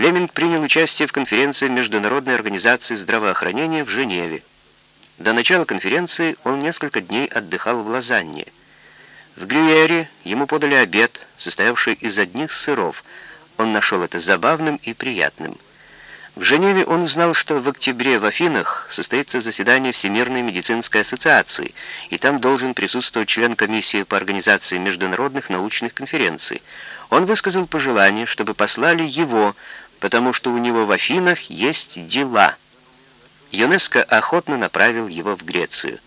Флеминг принял участие в конференции Международной организации здравоохранения в Женеве. До начала конференции он несколько дней отдыхал в Лозанне. В Грюэре ему подали обед, состоявший из одних сыров. Он нашел это забавным и приятным. В Женеве он узнал, что в октябре в Афинах состоится заседание Всемирной медицинской ассоциации, и там должен присутствовать член комиссии по организации международных научных конференций. Он высказал пожелание, чтобы послали его, потому что у него в Афинах есть дела. ЮНЕСКО охотно направил его в Грецию.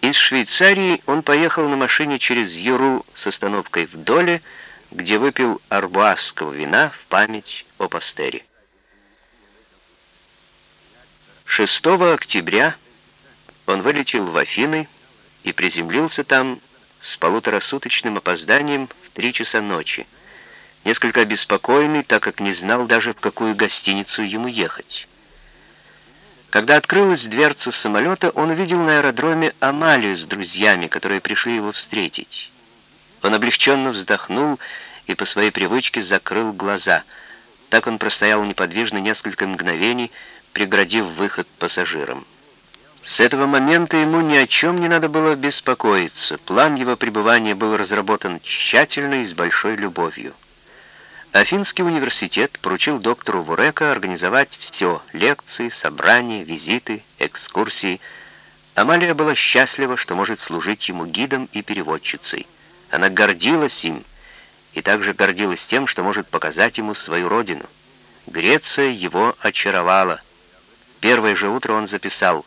Из Швейцарии он поехал на машине через Юру с остановкой в Доле, где выпил арбуазского вина в память о Пастере. 6 октября он вылетел в Афины и приземлился там с полуторасуточным опозданием в три часа ночи, несколько обеспокоенный, так как не знал даже, в какую гостиницу ему ехать. Когда открылась дверца самолета, он увидел на аэродроме Амалию с друзьями, которые пришли его встретить. Он облегченно вздохнул и по своей привычке закрыл глаза. Так он простоял неподвижно несколько мгновений, преградив выход пассажирам. С этого момента ему ни о чем не надо было беспокоиться. План его пребывания был разработан тщательно и с большой любовью. Афинский университет поручил доктору Вурека организовать все — лекции, собрания, визиты, экскурсии. Амалия была счастлива, что может служить ему гидом и переводчицей. Она гордилась им и также гордилась тем, что может показать ему свою родину. Греция его очаровала. Первое же утро он записал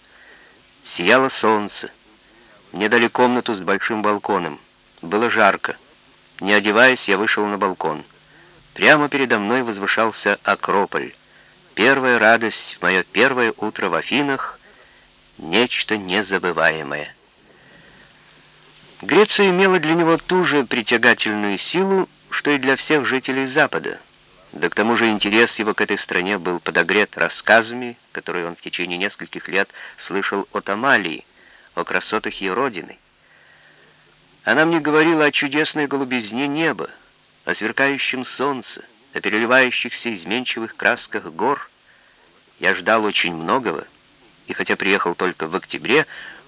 «Сияло солнце. Мне дали комнату с большим балконом. Было жарко. Не одеваясь, я вышел на балкон. Прямо передо мной возвышался Акрополь. Первая радость мое первое утро в Афинах — нечто незабываемое». Греция имела для него ту же притягательную силу, что и для всех жителей Запада — да к тому же интерес его к этой стране был подогрет рассказами, которые он в течение нескольких лет слышал от Амалии, о красотах ее родины. Она мне говорила о чудесной голубизне неба, о сверкающем солнце, о переливающихся изменчивых красках гор. Я ждал очень многого, и хотя приехал только в октябре,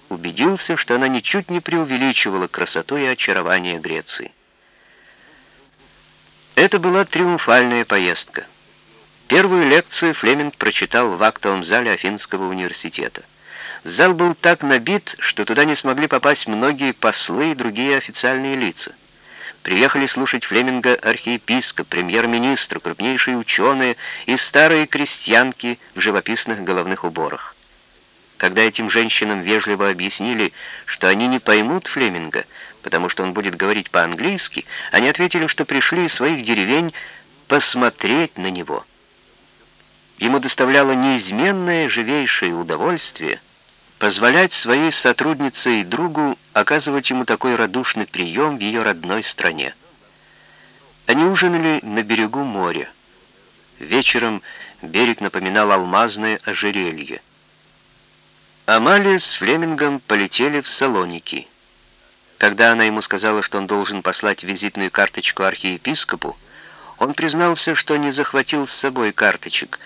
убедился, что она ничуть не преувеличивала красоту и очарование Греции. Это была триумфальная поездка. Первую лекцию Флеминг прочитал в актовом зале Афинского университета. Зал был так набит, что туда не смогли попасть многие послы и другие официальные лица. Приехали слушать Флеминга архиепископ, премьер-министр, крупнейшие ученые и старые крестьянки в живописных головных уборах. Когда этим женщинам вежливо объяснили, что они не поймут Флеминга, потому что он будет говорить по-английски, они ответили, что пришли из своих деревень посмотреть на него. Ему доставляло неизменное живейшее удовольствие позволять своей сотруднице и другу оказывать ему такой радушный прием в ее родной стране. Они ужинали на берегу моря. Вечером берег напоминал алмазное ожерелье. Амалия с Флемингом полетели в Салоники. Когда она ему сказала, что он должен послать визитную карточку архиепископу, он признался, что не захватил с собой карточек,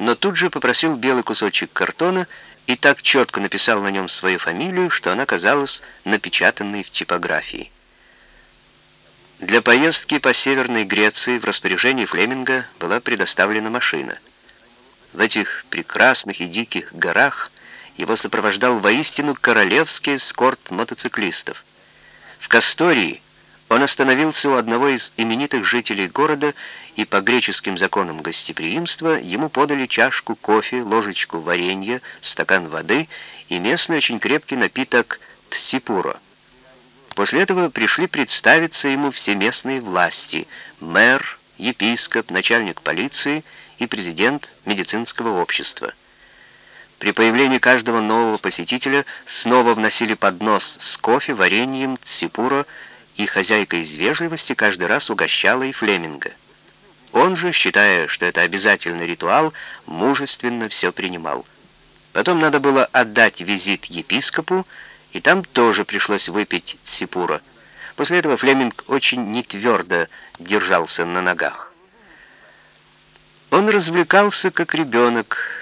но тут же попросил белый кусочек картона и так четко написал на нем свою фамилию, что она казалась напечатанной в типографии. Для поездки по Северной Греции в распоряжении Флеминга была предоставлена машина. В этих прекрасных и диких горах его сопровождал воистину королевский эскорт мотоциклистов. В Кастории он остановился у одного из именитых жителей города, и по греческим законам гостеприимства ему подали чашку кофе, ложечку варенья, стакан воды и местный очень крепкий напиток тсипуро. После этого пришли представиться ему все местные власти — мэр, епископ, начальник полиции и президент медицинского общества. При появлении каждого нового посетителя снова вносили поднос с кофе, вареньем, ципуро, и хозяйка из вежливости каждый раз угощала и Флеминга. Он же, считая, что это обязательный ритуал, мужественно все принимал. Потом надо было отдать визит епископу, и там тоже пришлось выпить ципура. После этого Флеминг очень нетвердо держался на ногах. Он развлекался как ребенок,